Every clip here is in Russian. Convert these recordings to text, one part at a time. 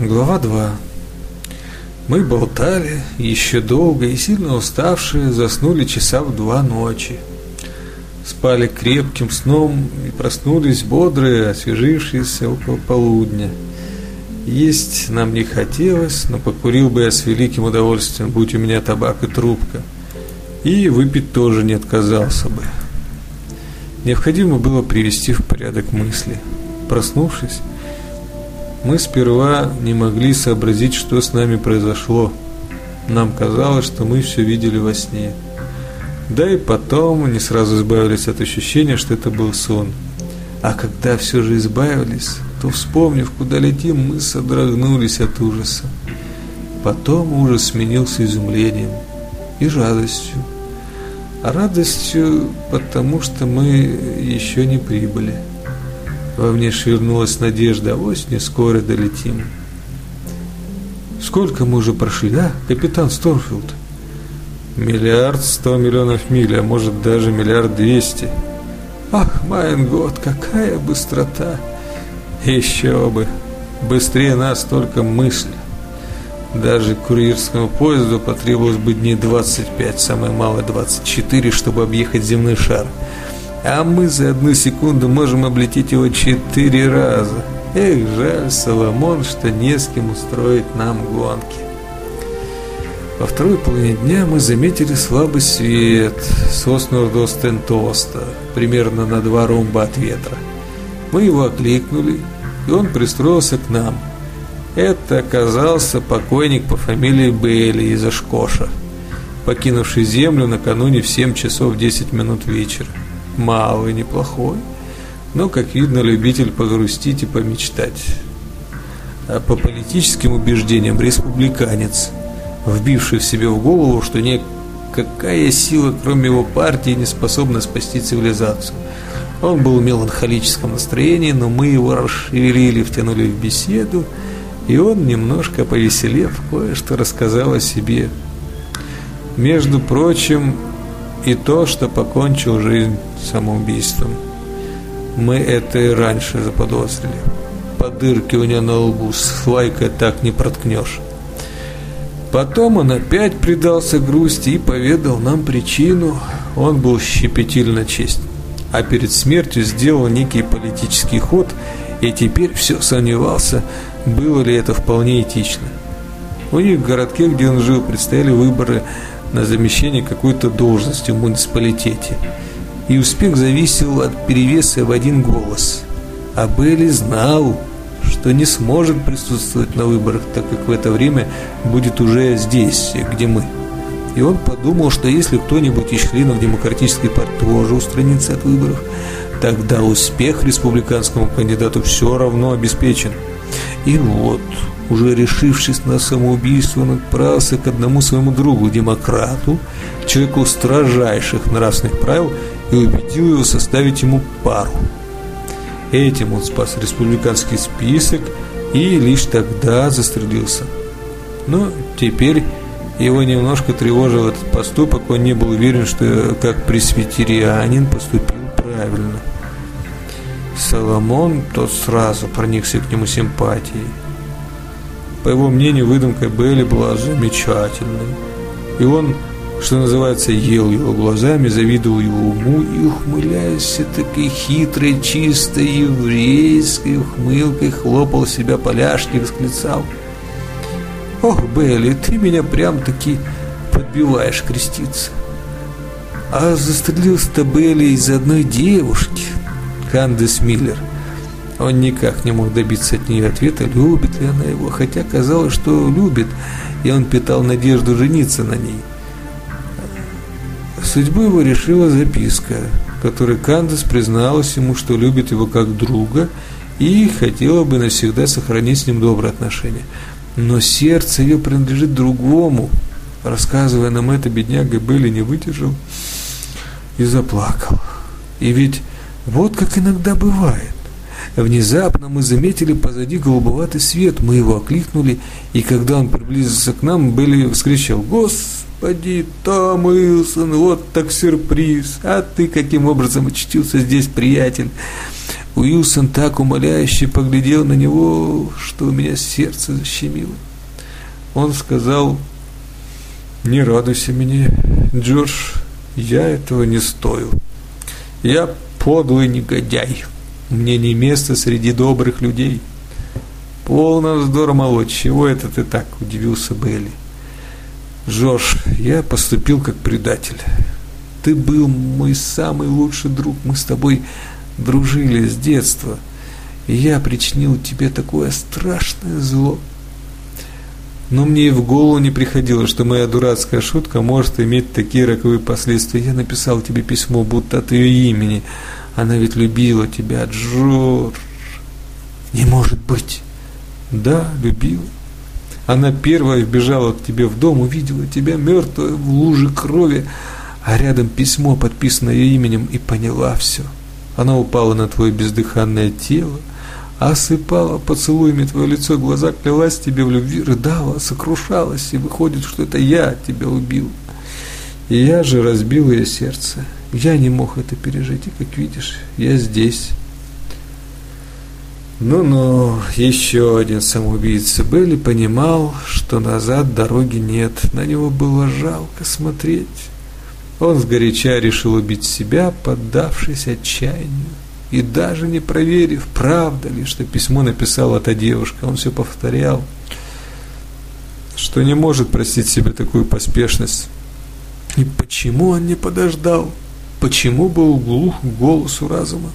Глава 2. Мы болтали, еще долго и сильно уставшие заснули часа в два ночи. Спали крепким сном и проснулись бодрые, освежившиеся около полудня. Есть нам не хотелось, но покурил бы я с великим удовольствием, будь у меня табак и трубка. И выпить тоже не отказался бы. Необходимо было привести в порядок мысли. Проснувшись, мы сперва не могли сообразить, что с нами произошло. Нам казалось, что мы все видели во сне. Да и потом не сразу избавились от ощущения, что это был сон. А когда все же избавились, то, вспомнив, куда летим, мы содрогнулись от ужаса. Потом ужас сменился изумлением и радостью. А радостью, потому что мы еще не прибыли. Во мне шевельнулась надежда, авось не скоро долетим. Сколько мы уже прошли, да, капитан Сторфилд? Миллиард сто миллионов миль, а может даже миллиард двести. Ах, майн год, какая быстрота! Еще бы! Быстрее нас только мысль. Даже курьерскому поезду потребовалось бы дней 25, самое малое 24, чтобы объехать земной шар – а мы за одну секунду можем облететь его четыре раза. Эх, жаль, Соломон, что не с кем устроить нам гонки. Во второй половине дня мы заметили слабый свет сосну до Стентоста, примерно на два ромба от ветра. Мы его окликнули, и он пристроился к нам. Это оказался покойник по фамилии Бейли из Ашкоша, покинувший землю накануне в 7 часов 10 минут вечера малый, неплохой, но, как видно, любитель погрустить и помечтать. А по политическим убеждениям республиканец, вбивший в себе в голову, что никакая сила, кроме его партии, не способна спасти цивилизацию. Он был в меланхолическом настроении, но мы его расшевелили, втянули в беседу, и он, немножко повеселев, кое-что рассказал о себе. Между прочим, и то, что покончил жизнь самоубийством. Мы это и раньше заподозрили. По дырке у него на лбу с флайкой так не проткнешь. Потом он опять предался грусти и поведал нам причину. Он был щепетильно честь. А перед смертью сделал некий политический ход и теперь все сомневался, было ли это вполне этично. У них в городке, где он жил, предстояли выборы на замещение какой-то должности в муниципалитете. И успех зависел от перевеса в один голос. А Белли знал, что не сможет присутствовать на выборах, так как в это время будет уже здесь, где мы. И он подумал, что если кто-нибудь из членов демократической партии тоже устранится от выборов, тогда успех республиканскому кандидату все равно обеспечен. И вот, уже решившись на самоубийство, он отправился к одному своему другу, демократу, человеку строжайших нравственных правил, и убедил его составить ему пару. Этим он спас республиканский список и лишь тогда застрелился. Но теперь его немножко тревожил этот поступок, он не был уверен, что как пресвитерианин поступил правильно. Соломон тот сразу проникся к нему симпатией. По его мнению, выдумка Белли была замечательной. И он, что называется, ел его глазами, завидовал его уму и, ухмыляясь такой хитрой, чистой еврейской ухмылкой, хлопал себя поляшки и восклицал. «Ох, Белли, ты меня прям-таки подбиваешь креститься!» А застрелился-то Белли из одной девушки, Кандис Миллер – он никак не мог добиться от нее ответа, любит ли она его, хотя казалось, что любит, и он питал надежду жениться на ней. Судьбу его решила записка, в которой Кандас призналась ему, что любит его как друга и хотела бы навсегда сохранить с ним добрые отношения. Но сердце ее принадлежит другому. Рассказывая нам это, бедняга Белли не выдержал и заплакал. И ведь вот как иногда бывает. Внезапно мы заметили позади голубоватый свет, мы его окликнули, и когда он приблизился к нам, Белли вскричал «Господи, Том Уилсон, вот так сюрприз! А ты каким образом очутился здесь, приятель?» Уилсон так умоляюще поглядел на него, что у меня сердце защемило. Он сказал, не радуйся мне, Джордж, я этого не стою. Я подлый негодяй. Мне не место среди добрых людей. Полно вздор молоть. Чего это ты так? Удивился Белли. Джордж, я поступил как предатель. Ты был мой самый лучший друг. Мы с тобой дружили с детства. И я причинил тебе такое страшное зло. Но мне и в голову не приходило, что моя дурацкая шутка может иметь такие роковые последствия. Я написал тебе письмо, будто от ее имени. Она ведь любила тебя, Джордж. Не может быть. Да, любила. Она первая вбежала к тебе в дом, увидела тебя мертвую в луже крови, а рядом письмо, подписанное ее именем, и поняла все. Она упала на твое бездыханное тело, осыпала поцелуями твое лицо, глаза клялась тебе в любви, рыдала, сокрушалась, и выходит, что это я тебя убил. И я же разбил ее сердце. Я не мог это пережить, и, как видишь, я здесь. Ну-ну, еще один самоубийца Белли понимал, что назад дороги нет. На него было жалко смотреть. Он сгоряча решил убить себя, поддавшись отчаянию. И даже не проверив, правда ли, что письмо написала та девушка, он все повторял, что не может простить себе такую поспешность. И почему он не подождал? Почему был глух к голосу разума?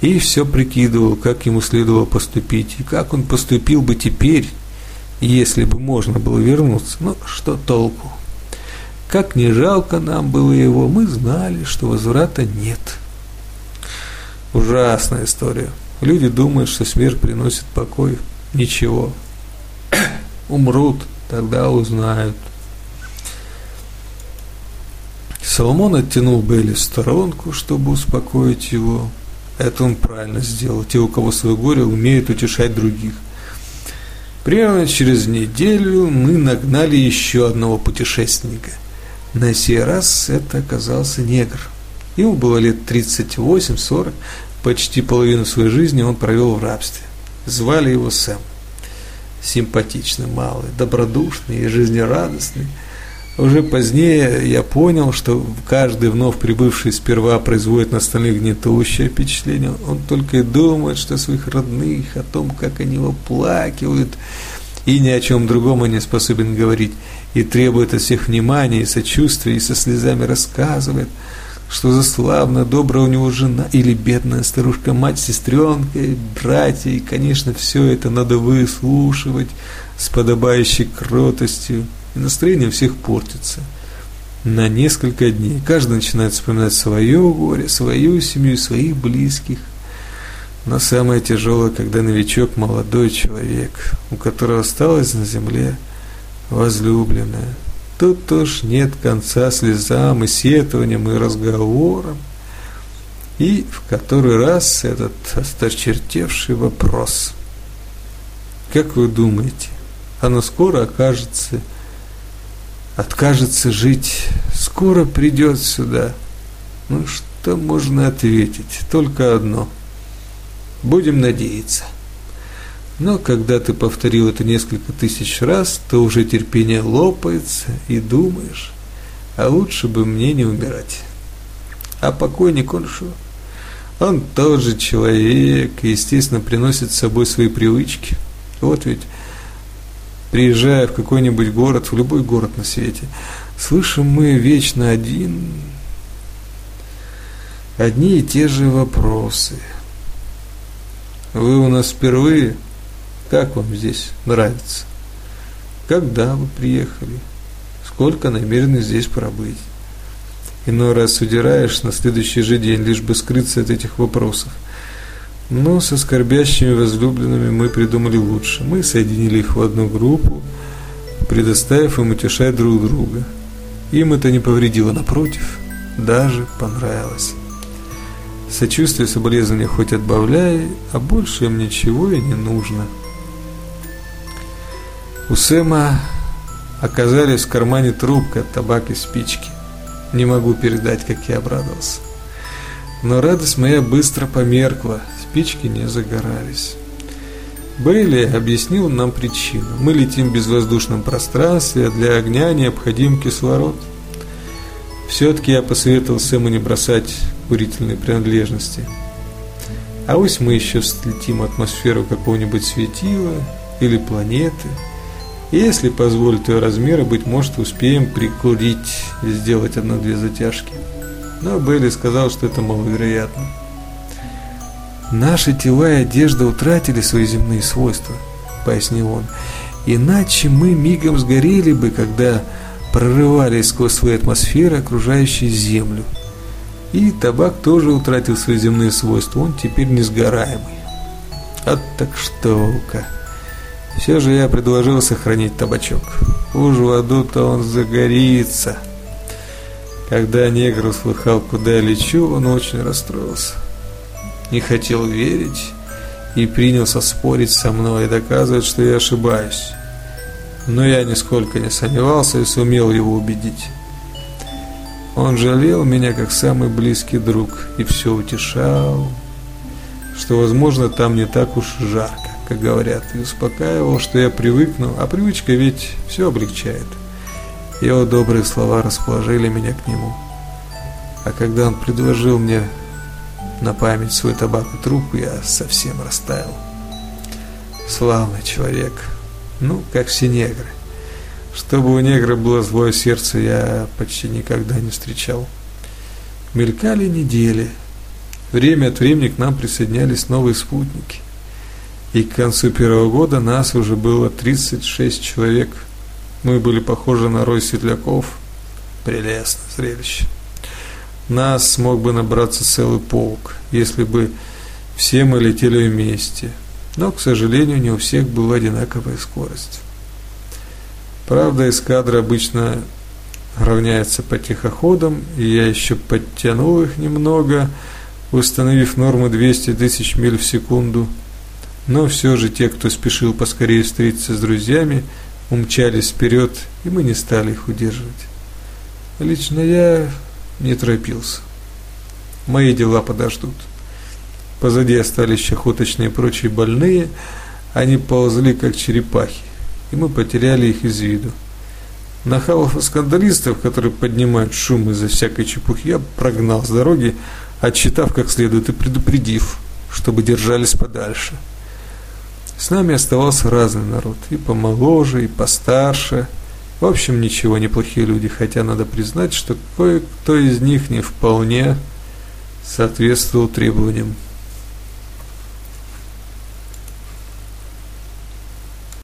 и все прикидывал, как ему следовало поступить, и как он поступил бы теперь, если бы можно было вернуться. Но что толку? Как не жалко нам было его, мы знали, что возврата нет. Ужасная история. Люди думают, что смерть приносит покой. Ничего. Умрут, тогда узнают. Соломон оттянул Белли в сторонку, чтобы успокоить его. Это он правильно сделал. Те, у кого свое горе, умеют утешать других. Примерно через неделю мы нагнали еще одного путешественника. На сей раз это оказался негр. Ему было лет 38-40, почти половину своей жизни он провел в рабстве. Звали его Сэм. Симпатичный, малый, добродушный и жизнерадостный – уже позднее я понял, что каждый вновь прибывший сперва производит на остальных гнетущее впечатление. Он только и думает, что своих родных, о том, как они его плакивают, и ни о чем другом он не способен говорить, и требует от всех внимания и сочувствия, и со слезами рассказывает, что за славная, добрая у него жена, или бедная старушка-мать, сестренка, и братья, и, конечно, все это надо выслушивать с подобающей кротостью и настроение всех портится. На несколько дней. Каждый начинает вспоминать свое горе, свою семью, своих близких. Но самое тяжелое, когда новичок молодой человек, у которого осталась на земле возлюбленная. Тут уж нет конца слезам и сетованиям и разговорам. И в который раз этот осточертевший вопрос. Как вы думаете, оно скоро окажется откажется жить, скоро придет сюда. Ну, что можно ответить? Только одно. Будем надеяться. Но когда ты повторил это несколько тысяч раз, то уже терпение лопается и думаешь, а лучше бы мне не умирать. А покойник он что? Он тот же человек, и, естественно, приносит с собой свои привычки. Вот ведь приезжая в какой-нибудь город, в любой город на свете, слышим мы вечно один, одни и те же вопросы. Вы у нас впервые? Как вам здесь нравится? Когда вы приехали? Сколько намерены здесь пробыть? Иной раз удираешь на следующий же день, лишь бы скрыться от этих вопросов. Но со скорбящими возлюбленными мы придумали лучше. Мы соединили их в одну группу, предоставив им утешать друг друга. Им это не повредило, напротив, даже понравилось. Сочувствие, соболезнования хоть отбавляй, а больше им ничего и не нужно. У Сэма оказались в кармане трубка, табак и спички. Не могу передать, как я обрадовался. Но радость моя быстро померкла, спички не загорались. Бейли объяснил нам причину. Мы летим в безвоздушном пространстве, а для огня необходим кислород. Все-таки я посоветовал Сэму не бросать курительные принадлежности. А пусть мы еще взлетим атмосферу какого-нибудь светила или планеты. И если позволит ее размеры, быть может, успеем прикурить и сделать одну-две затяжки. Но Бейли сказал, что это маловероятно. «Наши тела и одежда утратили свои земные свойства», — пояснил он. «Иначе мы мигом сгорели бы, когда прорывались сквозь свои атмосферы, окружающие Землю. И табак тоже утратил свои земные свойства, он теперь несгораемый. А так штука. Все же я предложил сохранить табачок. Уж в аду-то он загорится». Когда негр услыхал, куда я лечу, он очень расстроился не хотел верить и принялся спорить со мной и доказывать, что я ошибаюсь. Но я нисколько не сомневался и сумел его убедить. Он жалел меня как самый близкий друг и все утешал, что, возможно, там не так уж жарко, как говорят, и успокаивал, что я привыкну, а привычка ведь все облегчает. Его добрые слова расположили меня к нему. А когда он предложил мне на память свой табак и трубку я совсем растаял. Славный человек. Ну, как все негры. Чтобы у негра было злое сердце, я почти никогда не встречал. Мелькали недели. Время от времени к нам присоединялись новые спутники. И к концу первого года нас уже было 36 человек. Мы были похожи на рой светляков. Прелестное зрелище нас смог бы набраться целый полк, если бы все мы летели вместе. Но, к сожалению, не у всех была одинаковая скорость. Правда, эскадра обычно равняется по тихоходам, и я еще подтянул их немного, установив норму 200 тысяч миль в секунду. Но все же те, кто спешил поскорее встретиться с друзьями, умчались вперед, и мы не стали их удерживать. Лично я не торопился. Мои дела подождут. Позади остались чахоточные и прочие больные, они ползли как черепахи, и мы потеряли их из виду. Нахалов и скандалистов, которые поднимают шум из-за всякой чепухи, я прогнал с дороги, отчитав как следует и предупредив, чтобы держались подальше. С нами оставался разный народ, и помоложе, и постарше – в общем, ничего, неплохие люди, хотя надо признать, что кое-кто из них не вполне соответствовал требованиям